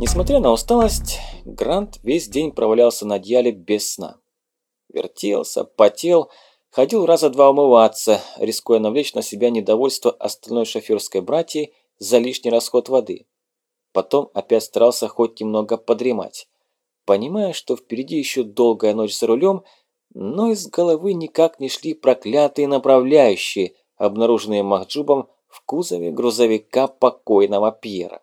Несмотря на усталость, Грант весь день провалялся на одеяле без сна. Вертелся, потел, ходил раза два умываться, рискуя навлечь на себя недовольство остальной шоферской братьей за лишний расход воды. Потом опять старался хоть немного подремать, понимая, что впереди еще долгая ночь за рулем, но из головы никак не шли проклятые направляющие, обнаруженные Махджубом в кузове грузовика покойного Пьера.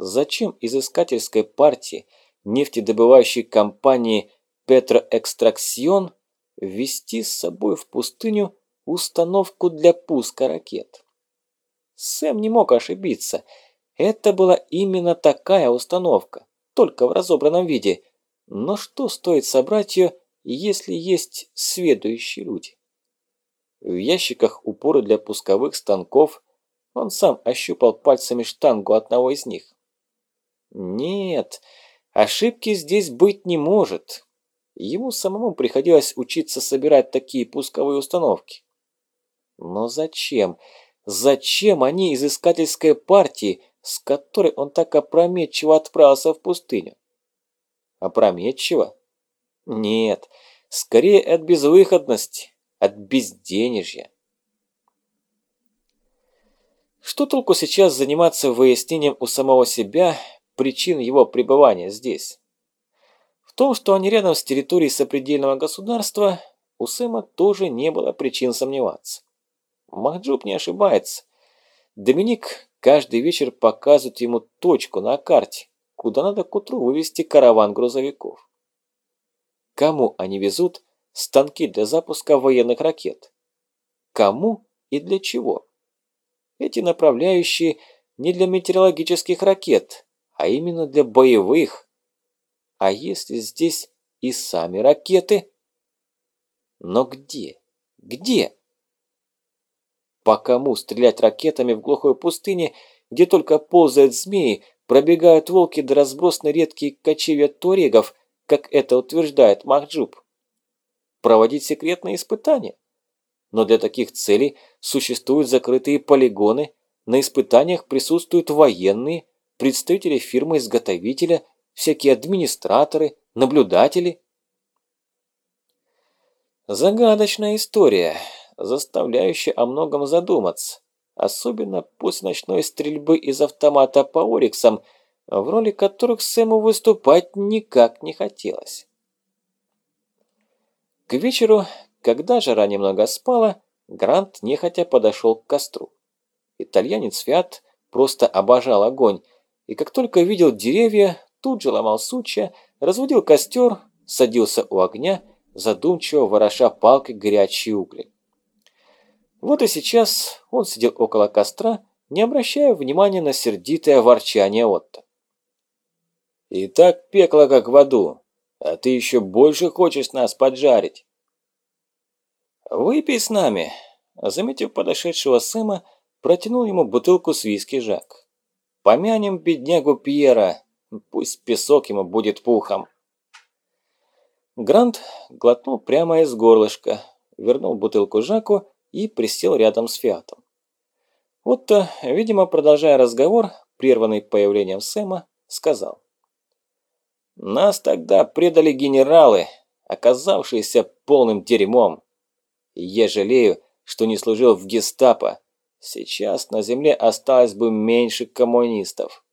Зачем из искательской партии нефтедобывающей компании Петроэкстраксион ввести с собой в пустыню установку для пуска ракет? Сэм не мог ошибиться. Это была именно такая установка, только в разобранном виде. Но что стоит собрать ее, если есть сведущие люди? В ящиках упоры для пусковых станков он сам ощупал пальцами штангу одного из них. Нет, ошибки здесь быть не может. Ему самому приходилось учиться собирать такие пусковые установки. Но зачем? Зачем они из искательской партии, с которой он так опрометчиво отправился в пустыню? Опрометчиво? Нет, скорее от безвыходности, от безденежья. Что толку сейчас заниматься выяснением у самого себя причин его пребывания здесь. В том, что они рядом с территорией сопредельного государства, у Сэма тоже не было причин сомневаться. Махджуб не ошибается. Доминик каждый вечер показывает ему точку на карте, куда надо к утру вывести караван грузовиков. Кому они везут станки для запуска военных ракет? Кому и для чего? Эти направляющие не для метеорологических ракет, а именно для боевых. А если здесь и сами ракеты? Но где? Где? По кому стрелять ракетами в глухой пустыне, где только ползают змеи, пробегают волки да разбросаны редкие кочевья турегов, как это утверждает Махджуб? Проводить секретные испытания? Но для таких целей существуют закрытые полигоны, на испытаниях присутствуют военные, представители фирмы-изготовителя, всякие администраторы, наблюдатели. Загадочная история, заставляющая о многом задуматься, особенно после ночной стрельбы из автомата по Ориксам, в роли которых Сэму выступать никак не хотелось. К вечеру, когда жара немного спала, Грант нехотя подошел к костру. Итальянец Фиат просто обожал огонь, и как только видел деревья, тут же ломал сучья, разводил костер, садился у огня, задумчиво вороша палкой горячие угли. Вот и сейчас он сидел около костра, не обращая внимания на сердитое ворчание Отто. «И так пекло, как в аду, а ты еще больше хочешь нас поджарить». «Выпей с нами», — заметив подошедшего Сэма, протянул ему бутылку с виски Жак. Помянем беднягу Пьера, пусть песок ему будет пухом. Грант глотнул прямо из горлышка, вернул бутылку Жаку и присел рядом с Фиатом. Вот-то, видимо, продолжая разговор, прерванный появлением Сэма, сказал. «Нас тогда предали генералы, оказавшиеся полным дерьмом. я жалею, что не служил в гестапо, Сейчас на земле осталось бы меньше коммунистов.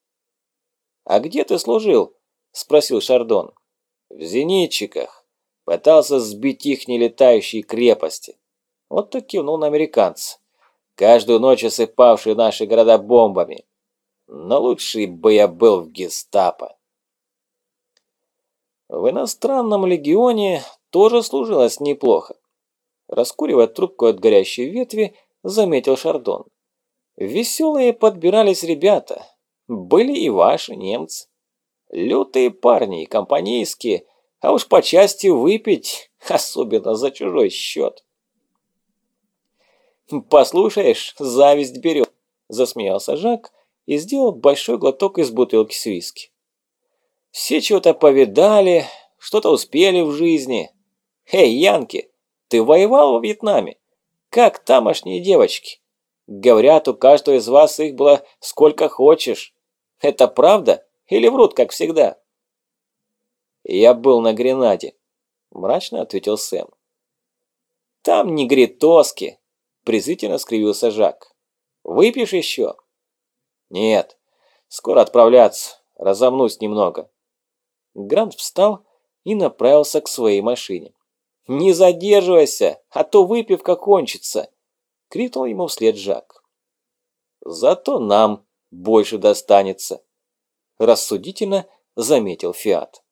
«А где ты служил?» – спросил Шардон. «В зенитчиках. Пытался сбить их нелетающие крепости». Вот так кивнул на американца. Каждую ночь осыпавшие наши города бомбами. Но лучший бы я был в гестапо. В иностранном легионе тоже служилось неплохо. Раскуривая трубку от горящей ветви, заметил Шардон. Веселые подбирались ребята. Были и ваши немцы. Лютые парни и компанейские, а уж по части выпить, особенно за чужой счет. «Послушаешь, зависть берет», – засмеялся Жак и сделал большой глоток из бутылки с виски. «Все чего-то повидали, что-то успели в жизни. Эй, Янки, ты воевал во Вьетнаме?» Как тамошние девочки? Говорят, у каждого из вас их было сколько хочешь. Это правда Или врут, как всегда?» «Я был на Гренаде», – мрачно ответил Сэм. «Там не гритоски», – презрительно скривился Жак. «Выпьешь еще?» «Нет, скоро отправляться, разомнусь немного». Грант встал и направился к своей машине. «Не задерживайся, а то выпивка кончится!» — крикнул ему вслед Жак. «Зато нам больше достанется», — рассудительно заметил Фиат.